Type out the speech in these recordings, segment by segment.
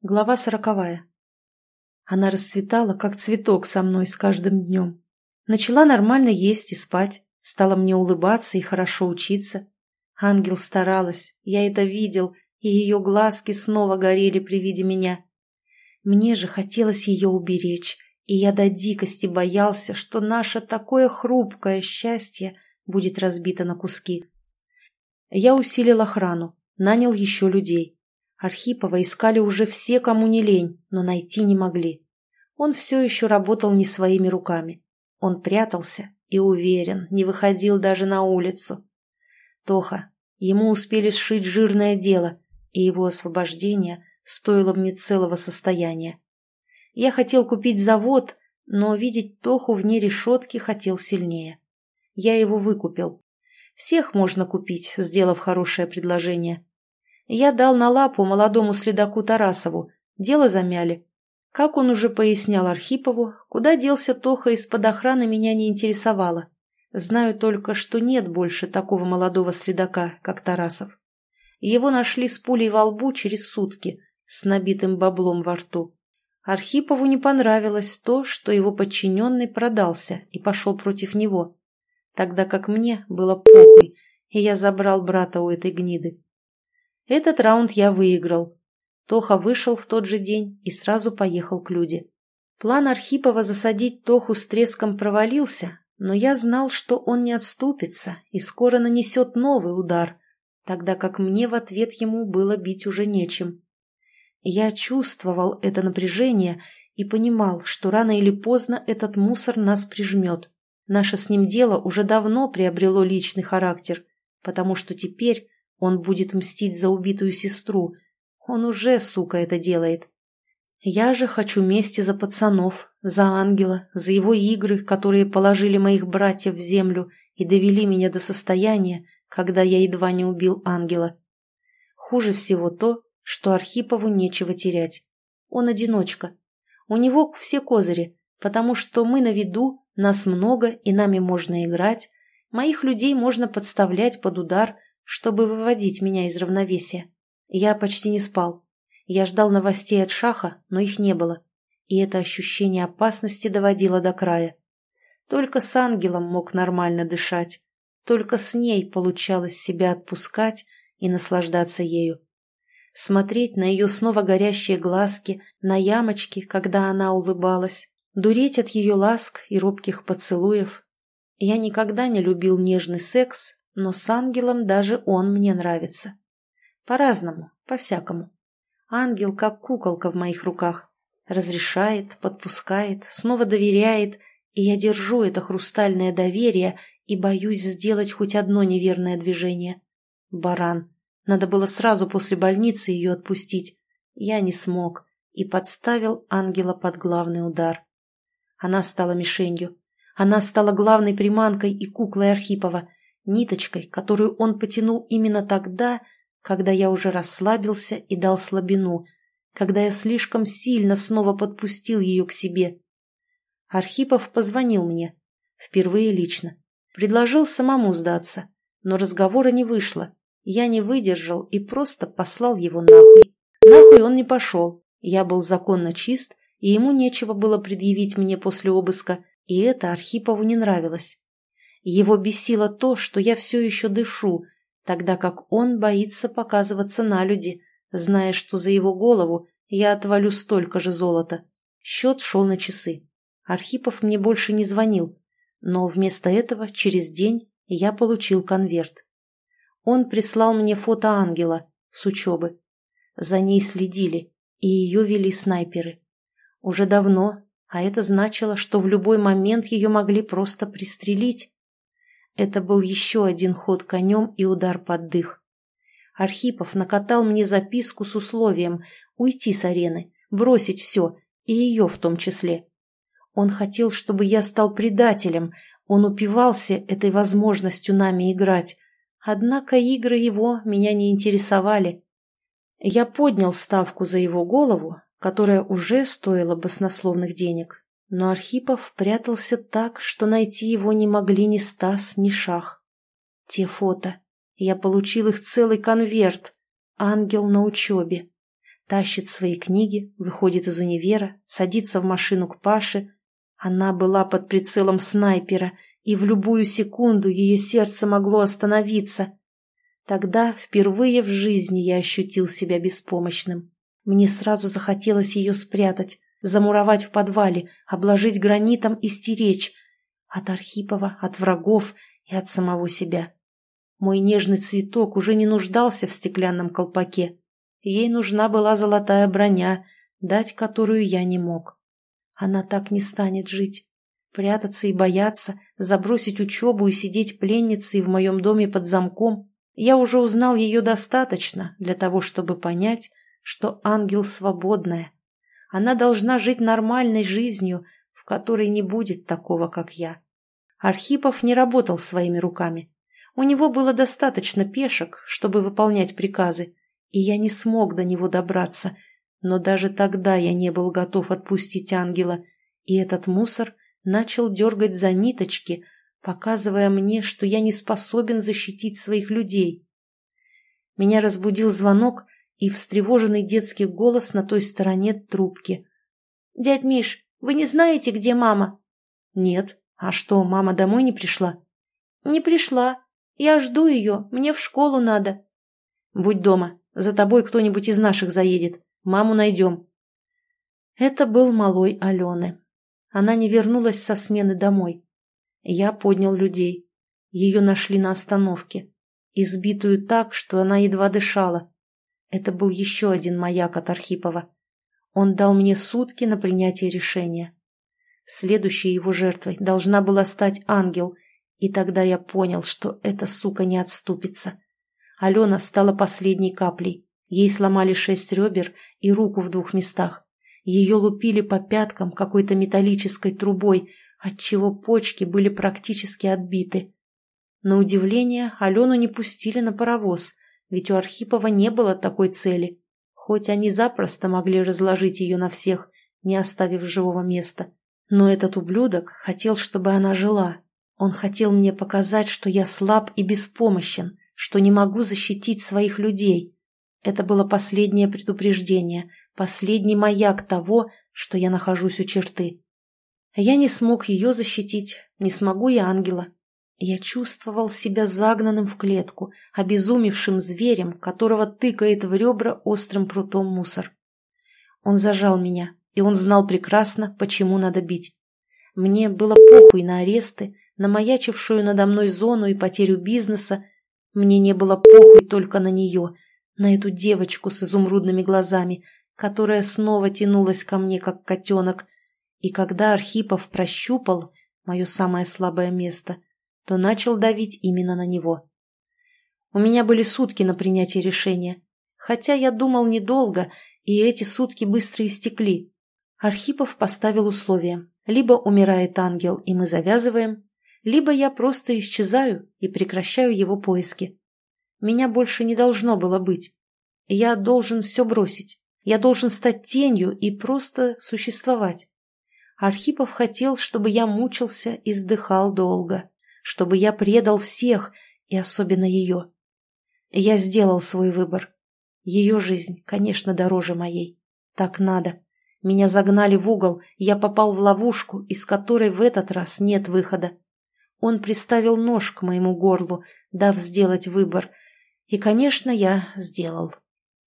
Глава сороковая. Она расцветала, как цветок со мной с каждым днем. Начала нормально есть и спать, стала мне улыбаться и хорошо учиться. Ангел старалась, я это видел, и ее глазки снова горели при виде меня. Мне же хотелось ее уберечь, и я до дикости боялся, что наше такое хрупкое счастье будет разбито на куски. Я усилил охрану, нанял еще людей. Архипова искали уже все, кому не лень, но найти не могли. Он все еще работал не своими руками. Он прятался и, уверен, не выходил даже на улицу. Тоха, ему успели сшить жирное дело, и его освобождение стоило мне целого состояния. Я хотел купить завод, но видеть Тоху вне решетки хотел сильнее. Я его выкупил. Всех можно купить, сделав хорошее предложение. Я дал на лапу молодому следаку Тарасову. Дело замяли. Как он уже пояснял Архипову, куда делся Тоха из-под охраны меня не интересовало. Знаю только, что нет больше такого молодого следака, как Тарасов. Его нашли с пулей во лбу через сутки, с набитым баблом во рту. Архипову не понравилось то, что его подчиненный продался и пошел против него, тогда как мне было похуй, и я забрал брата у этой гниды. Этот раунд я выиграл. Тоха вышел в тот же день и сразу поехал к Люде. План Архипова засадить Тоху с треском провалился, но я знал, что он не отступится и скоро нанесет новый удар, тогда как мне в ответ ему было бить уже нечем. Я чувствовал это напряжение и понимал, что рано или поздно этот мусор нас прижмет. Наше с ним дело уже давно приобрело личный характер, потому что теперь он будет мстить за убитую сестру. Он уже, сука, это делает. Я же хочу мести за пацанов, за ангела, за его игры, которые положили моих братьев в землю и довели меня до состояния, когда я едва не убил ангела. Хуже всего то, что Архипову нечего терять. Он одиночка. У него все козыри, потому что мы на виду, нас много и нами можно играть, моих людей можно подставлять под удар – чтобы выводить меня из равновесия. Я почти не спал. Я ждал новостей от Шаха, но их не было. И это ощущение опасности доводило до края. Только с ангелом мог нормально дышать. Только с ней получалось себя отпускать и наслаждаться ею. Смотреть на ее снова горящие глазки, на ямочки, когда она улыбалась, дуреть от ее ласк и робких поцелуев. Я никогда не любил нежный секс но с ангелом даже он мне нравится. По-разному, по-всякому. Ангел как куколка в моих руках. Разрешает, подпускает, снова доверяет, и я держу это хрустальное доверие и боюсь сделать хоть одно неверное движение. Баран. Надо было сразу после больницы ее отпустить. Я не смог и подставил ангела под главный удар. Она стала мишенью. Она стала главной приманкой и куклой Архипова, ниточкой, которую он потянул именно тогда, когда я уже расслабился и дал слабину, когда я слишком сильно снова подпустил ее к себе. Архипов позвонил мне, впервые лично, предложил самому сдаться, но разговора не вышло. Я не выдержал и просто послал его нахуй. Нахуй он не пошел, я был законно чист, и ему нечего было предъявить мне после обыска, и это Архипову не нравилось. Его бесило то, что я все еще дышу, тогда как он боится показываться на люди, зная, что за его голову я отвалю столько же золота. Счет шел на часы. Архипов мне больше не звонил, но вместо этого через день я получил конверт. Он прислал мне фото ангела с учебы. За ней следили, и ее вели снайперы. Уже давно, а это значило, что в любой момент ее могли просто пристрелить. Это был еще один ход конем и удар под дых. Архипов накатал мне записку с условием уйти с арены, бросить все, и ее в том числе. Он хотел, чтобы я стал предателем, он упивался этой возможностью нами играть. Однако игры его меня не интересовали. Я поднял ставку за его голову, которая уже стоила баснословных денег, но Архипов прятался так, что найти его не могли ни Стас, ни Шах. Те фото. Я получил их целый конверт. Ангел на учебе. Тащит свои книги, выходит из универа, садится в машину к Паше. Она была под прицелом снайпера, и в любую секунду ее сердце могло остановиться. Тогда впервые в жизни я ощутил себя беспомощным. Мне сразу захотелось ее спрятать, замуровать в подвале, обложить гранитом и стеречь. От Архипова, от врагов и от самого себя. Мой нежный цветок уже не нуждался в стеклянном колпаке. Ей нужна была золотая броня, дать которую я не мог. Она так не станет жить. Прятаться и бояться, забросить учебу и сидеть пленницей в моем доме под замком. Я уже узнал ее достаточно для того, чтобы понять, что ангел свободная. Она должна жить нормальной жизнью, в которой не будет такого, как я. Архипов не работал своими руками. У него было достаточно пешек, чтобы выполнять приказы, и я не смог до него добраться. Но даже тогда я не был готов отпустить ангела, и этот мусор начал дергать за ниточки, показывая мне, что я не способен защитить своих людей. Меня разбудил звонок и встревоженный детский голос на той стороне трубки. «Дядь Миш, вы не знаете, где мама?» «Нет. А что, мама домой не пришла?» «Не пришла. Я жду ее. Мне в школу надо». «Будь дома. За тобой кто-нибудь из наших заедет. Маму найдем». Это был малой Алены. Она не вернулась со смены домой. Я поднял людей. Ее нашли на остановке. Избитую так, что она едва дышала. Это был еще один маяк от Архипова. Он дал мне сутки на принятие решения. Следующей его жертвой должна была стать ангел, и тогда я понял, что эта сука не отступится. Алена стала последней каплей. Ей сломали шесть ребер и руку в двух местах. Ее лупили по пяткам какой-то металлической трубой, отчего почки были практически отбиты. На удивление, Алену не пустили на паровоз, ведь у Архипова не было такой цели, хоть они запросто могли разложить ее на всех, не оставив живого места. Но этот ублюдок хотел, чтобы она жила. Он хотел мне показать, что я слаб и беспомощен, что не могу защитить своих людей. Это было последнее предупреждение, последний маяк того, что я нахожусь у черты. Я не смог ее защитить, не смогу и ангела. Я чувствовал себя загнанным в клетку, обезумевшим зверем, которого тыкает в ребра острым прутом мусор. Он зажал меня, и он знал прекрасно, почему надо бить. Мне было похуй на аресты, на маячившую надо мной зону и потерю бизнеса, мне не было похуй только на нее, на эту девочку с изумрудными глазами, которая снова тянулась ко мне, как котенок. И когда Архипов прощупал мое самое слабое место, то начал давить именно на него. У меня были сутки на принятие решения, хотя я думал недолго, и эти сутки быстро истекли. Архипов поставил условие. Либо умирает ангел, и мы завязываем, либо я просто исчезаю и прекращаю его поиски. Меня больше не должно было быть. Я должен все бросить. Я должен стать тенью и просто существовать. Архипов хотел, чтобы я мучился и сдыхал долго, чтобы я предал всех, и особенно ее. Я сделал свой выбор. Ее жизнь, конечно, дороже моей. Так надо. Меня загнали в угол, я попал в ловушку, из которой в этот раз нет выхода. Он приставил нож к моему горлу, дав сделать выбор. И, конечно, я сделал.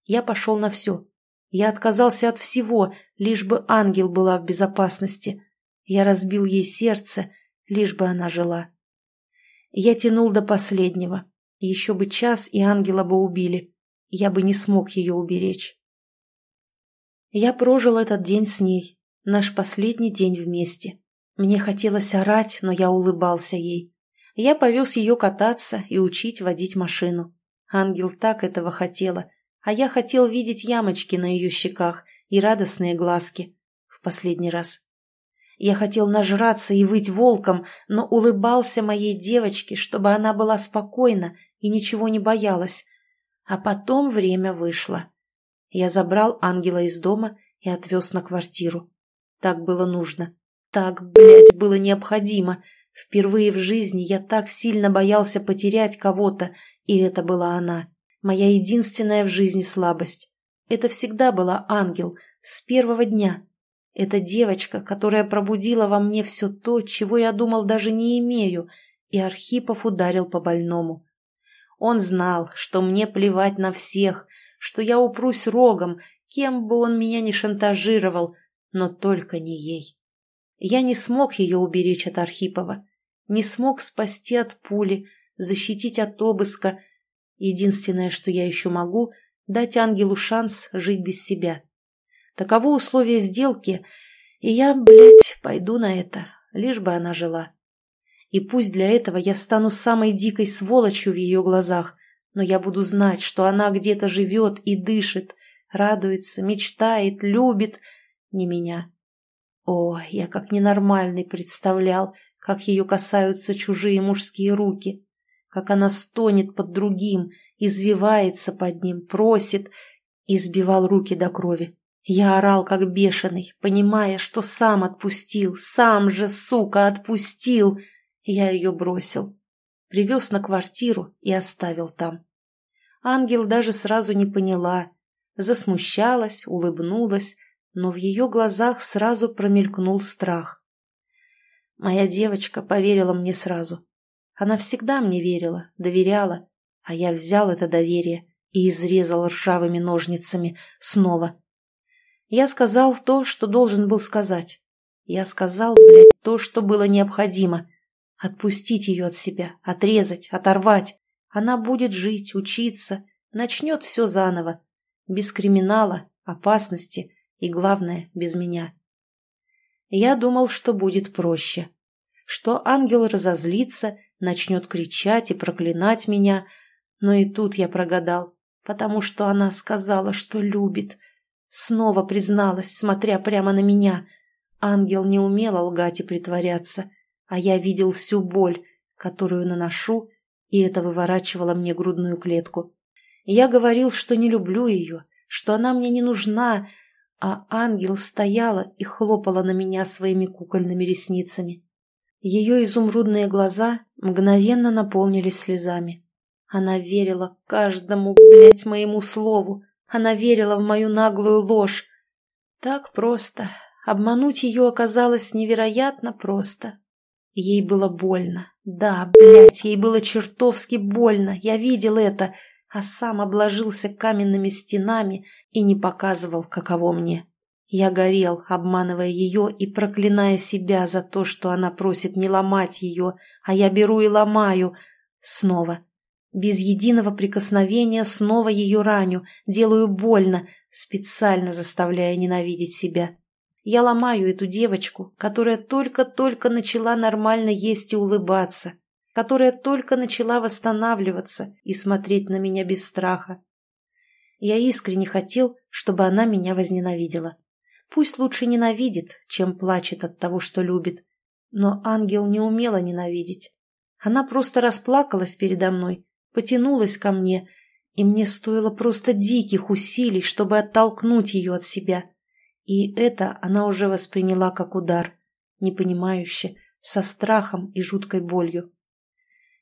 Я пошел на все. Я отказался от всего, лишь бы ангел была в безопасности. Я разбил ей сердце, лишь бы она жила. Я тянул до последнего. Еще бы час, и ангела бы убили. Я бы не смог ее уберечь. Я прожил этот день с ней, наш последний день вместе. Мне хотелось орать, но я улыбался ей. Я повез ее кататься и учить водить машину. Ангел так этого хотела, а я хотел видеть ямочки на ее щеках и радостные глазки в последний раз. Я хотел нажраться и выть волком, но улыбался моей девочке, чтобы она была спокойна и ничего не боялась. А потом время вышло. Я забрал ангела из дома и отвез на квартиру. Так было нужно. Так, блядь, было необходимо. Впервые в жизни я так сильно боялся потерять кого-то, и это была она. Моя единственная в жизни слабость. Это всегда была ангел, с первого дня. Это девочка, которая пробудила во мне все то, чего я думал даже не имею, и Архипов ударил по больному. Он знал, что мне плевать на всех, что я упрусь рогом, кем бы он меня ни шантажировал, но только не ей. Я не смог ее уберечь от Архипова, не смог спасти от пули, защитить от обыска. Единственное, что я еще могу, дать ангелу шанс жить без себя. Таково условие сделки, и я, блядь, пойду на это, лишь бы она жила. И пусть для этого я стану самой дикой сволочью в ее глазах, но я буду знать, что она где-то живет и дышит, радуется, мечтает, любит не меня. О, я как ненормальный представлял, как ее касаются чужие мужские руки, как она стонет под другим, извивается под ним, просит, и сбивал руки до крови. Я орал, как бешеный, понимая, что сам отпустил, сам же, сука, отпустил. Я ее бросил. Привез на квартиру и оставил там. Ангел даже сразу не поняла. Засмущалась, улыбнулась, но в ее глазах сразу промелькнул страх. Моя девочка поверила мне сразу. Она всегда мне верила, доверяла, а я взял это доверие и изрезал ржавыми ножницами снова. Я сказал то, что должен был сказать. Я сказал, блядь, то, что было необходимо. Отпустить ее от себя, отрезать, оторвать. Она будет жить, учиться, начнет все заново. Без криминала, опасности и, главное, без меня. Я думал, что будет проще. Что ангел разозлится, начнет кричать и проклинать меня, но и тут я прогадал, потому что она сказала, что любит. Снова призналась, смотря прямо на меня. Ангел не умел лгать и притворяться, а я видел всю боль, которую наношу, и это выворачивало мне грудную клетку. Я говорил, что не люблю ее, что она мне не нужна, а ангел стояла и хлопала на меня своими кукольными ресницами. Ее изумрудные глаза мгновенно наполнились слезами. Она верила каждому, блядь, моему слову. Она верила в мою наглую ложь. Так просто. Обмануть ее оказалось невероятно просто. Ей было больно. Да, блядь, ей было чертовски больно. Я видел это а сам обложился каменными стенами и не показывал, каково мне. Я горел, обманывая ее и проклиная себя за то, что она просит не ломать ее, а я беру и ломаю. Снова. Без единого прикосновения снова ее раню, делаю больно, специально заставляя ненавидеть себя. Я ломаю эту девочку, которая только-только начала нормально есть и улыбаться которая только начала восстанавливаться и смотреть на меня без страха. Я искренне хотел, чтобы она меня возненавидела. Пусть лучше ненавидит, чем плачет от того, что любит. Но ангел не умела ненавидеть. Она просто расплакалась передо мной, потянулась ко мне, и мне стоило просто диких усилий, чтобы оттолкнуть ее от себя. И это она уже восприняла как удар, непонимающе, со страхом и жуткой болью.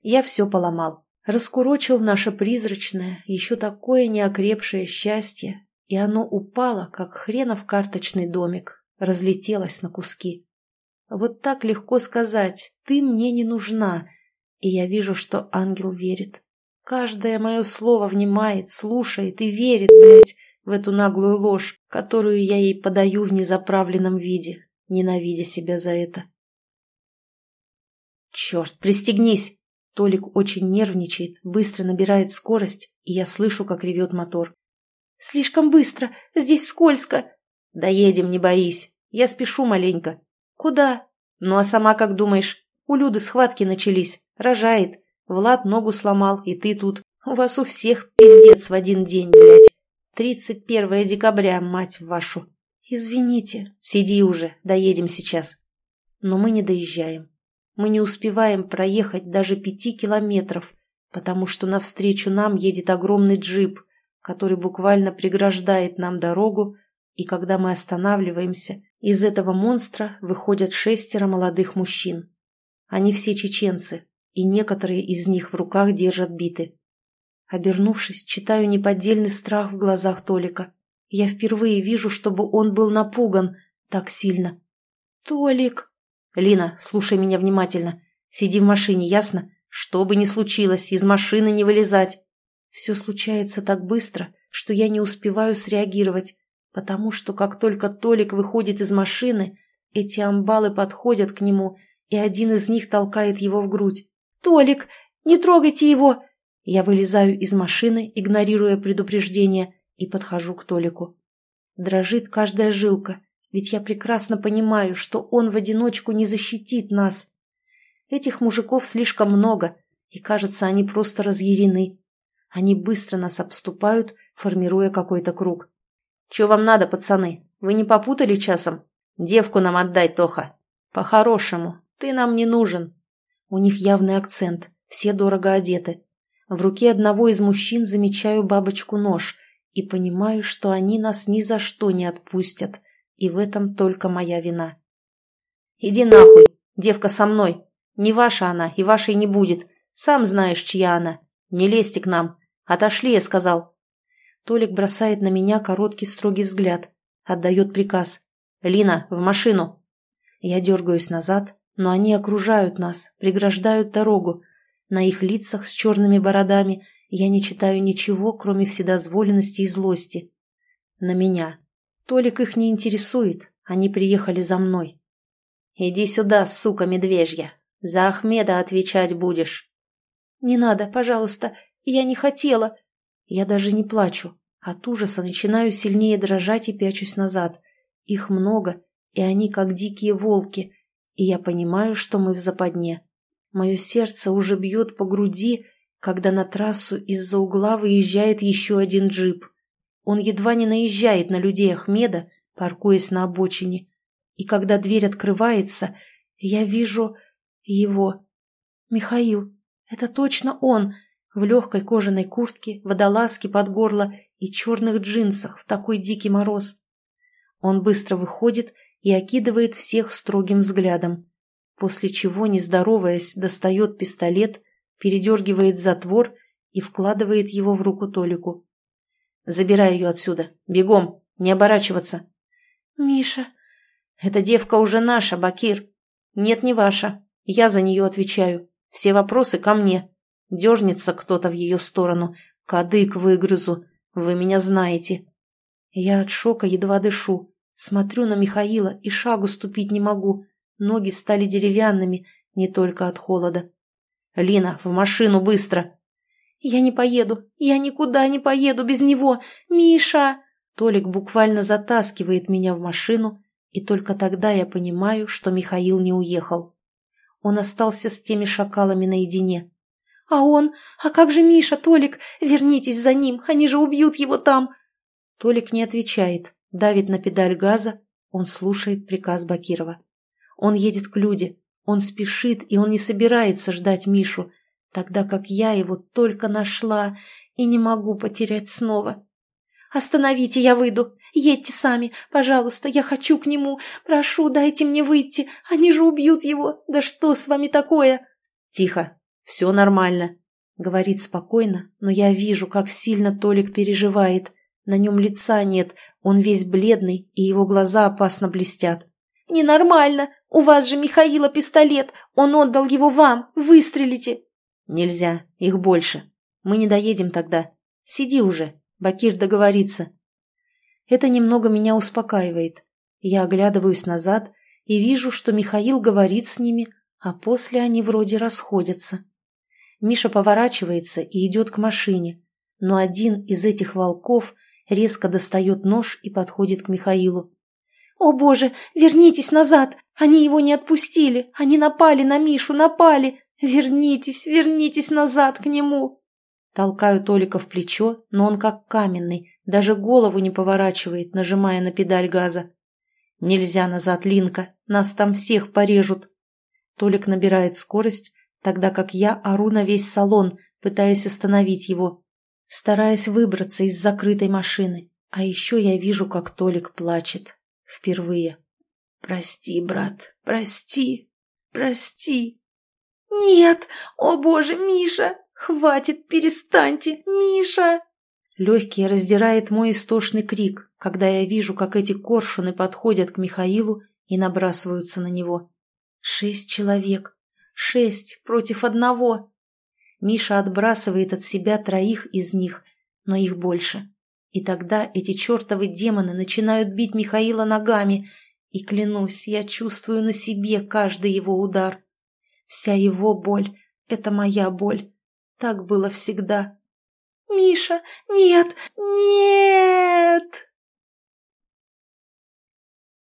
Я все поломал. Раскурочил наше призрачное, еще такое неокрепшее счастье, и оно упало, как хренов карточный домик, разлетелось на куски. Вот так легко сказать «ты мне не нужна», и я вижу, что ангел верит. Каждое мое слово внимает, слушает и верит, блядь, в эту наглую ложь, которую я ей подаю в незаправленном виде, ненавидя себя за это. «Черт, пристегнись!» Толик очень нервничает, быстро набирает скорость, и я слышу, как ревет мотор. «Слишком быстро! Здесь скользко!» «Доедем, не боись. Я спешу маленько». «Куда?» «Ну а сама как думаешь? У Люды схватки начались. Рожает. Влад ногу сломал, и ты тут. У вас у всех пиздец в один день, блядь. Тридцать первое декабря, мать вашу. Извините. Сиди уже, доедем сейчас». Но мы не доезжаем. Мы не успеваем проехать даже пяти километров, потому что навстречу нам едет огромный джип, который буквально преграждает нам дорогу, и когда мы останавливаемся, из этого монстра выходят шестеро молодых мужчин. Они все чеченцы, и некоторые из них в руках держат биты. Обернувшись, читаю неподдельный страх в глазах Толика. Я впервые вижу, чтобы он был напуган так сильно. «Толик!» «Лина, слушай меня внимательно. Сиди в машине, ясно? Что бы ни случилось, из машины не вылезать. Все случается так быстро, что я не успеваю среагировать, потому что как только Толик выходит из машины, эти амбалы подходят к нему, и один из них толкает его в грудь. «Толик, не трогайте его!» Я вылезаю из машины, игнорируя предупреждение, и подхожу к Толику. Дрожит каждая жилка, ведь я прекрасно понимаю, что он в одиночку не защитит нас. Этих мужиков слишком много, и, кажется, они просто разъярены. Они быстро нас обступают, формируя какой-то круг. «Че вам надо, пацаны? Вы не попутали часом? Девку нам отдай, Тоха. По-хорошему, ты нам не нужен». У них явный акцент, все дорого одеты. В руке одного из мужчин замечаю бабочку-нож и понимаю, что они нас ни за что не отпустят, и в этом только моя вина. «Иди нахуй, девка со мной. Не ваша она, и вашей не будет. Сам знаешь, чья она. Не лезьте к нам. Отошли, я сказал». Толик бросает на меня короткий строгий взгляд, отдает приказ. «Лина, в машину!» Я дергаюсь назад, но они окружают нас, преграждают дорогу. На их лицах с черными бородами я не читаю ничего, кроме вседозволенности и злости. На меня. Толик их не интересует, они приехали за мной. «Иди сюда, сука медвежья, за Ахмеда отвечать будешь». «Не надо, пожалуйста, я не хотела». Я даже не плачу, от ужаса начинаю сильнее дрожать и пячусь назад. Их много, и они как дикие волки, и я понимаю, что мы в западне. Мое сердце уже бьет по груди, когда на трассу из-за угла выезжает еще один джип. Он едва не наезжает на людей Ахмеда, паркуясь на обочине. И когда дверь открывается, я вижу его. Михаил. Это точно он. В легкой кожаной куртке, водолазке под горло и черных джинсах в такой дикий мороз. Он быстро выходит и окидывает всех строгим взглядом, после чего, не здороваясь, достает пистолет, передергивает затвор и вкладывает его в руку Толику. «Забирай ее отсюда. Бегом. Не оборачиваться». «Миша...» «Эта девка уже наша, Бакир. Нет, не ваша. Я за нее отвечаю. Все вопросы ко мне. Дернется кто-то в ее сторону. Кадык выгрызу. Вы меня знаете». Я от шока едва дышу. Смотрю на Михаила и шагу ступить не могу. Ноги стали деревянными, не только от холода. «Лина, в машину, быстро!» «Я не поеду! Я никуда не поеду без него! Миша!» Толик буквально затаскивает меня в машину, и только тогда я понимаю, что Михаил не уехал. Он остался с теми шакалами наедине. «А он? А как же Миша, Толик? Вернитесь за ним, они же убьют его там!» Толик не отвечает, давит на педаль газа, он слушает приказ Бакирова. Он едет к Люде, он спешит, и он не собирается ждать Мишу, тогда как я его только нашла и не могу потерять снова. «Остановите, я выйду! Едьте сами, пожалуйста, я хочу к нему! Прошу, дайте мне выйти! Они же убьют его! Да что с вами такое?» «Тихо, все нормально», — говорит спокойно, но я вижу, как сильно Толик переживает. На нем лица нет, он весь бледный, и его глаза опасно блестят. «Ненормально! У вас же Михаила пистолет! Он отдал его вам! Выстрелите!» «Нельзя, их больше. Мы не доедем тогда. Сиди уже, Бакир договорится». Это немного меня успокаивает. Я оглядываюсь назад и вижу, что Михаил говорит с ними, а после они вроде расходятся. Миша поворачивается и идет к машине, но один из этих волков резко достает нож и подходит к Михаилу. «О боже, вернитесь назад! Они его не отпустили! Они напали на Мишу, напали! Вернитесь, вернитесь назад к нему!» Толкаю Толика в плечо, но он как каменный, даже голову не поворачивает, нажимая на педаль газа. «Нельзя назад, Линка, нас там всех порежут!» Толик набирает скорость, тогда как я ору на весь салон, пытаясь остановить его, стараясь выбраться из закрытой машины. А еще я вижу, как Толик плачет. Впервые. «Прости, брат, прости, прости!» «Нет! О боже, Миша! Хватит, перестаньте, Миша!» Легкие раздирает мой истошный крик, когда я вижу, как эти коршуны подходят к Михаилу и набрасываются на него. Шесть человек. Шесть против одного. Миша отбрасывает от себя троих из них, но их больше. И тогда эти чертовы демоны начинают бить Михаила ногами, и, клянусь, я чувствую на себе каждый его удар. Вся его боль — это моя боль. Так было всегда. «Миша, нет, нет!»